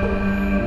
Música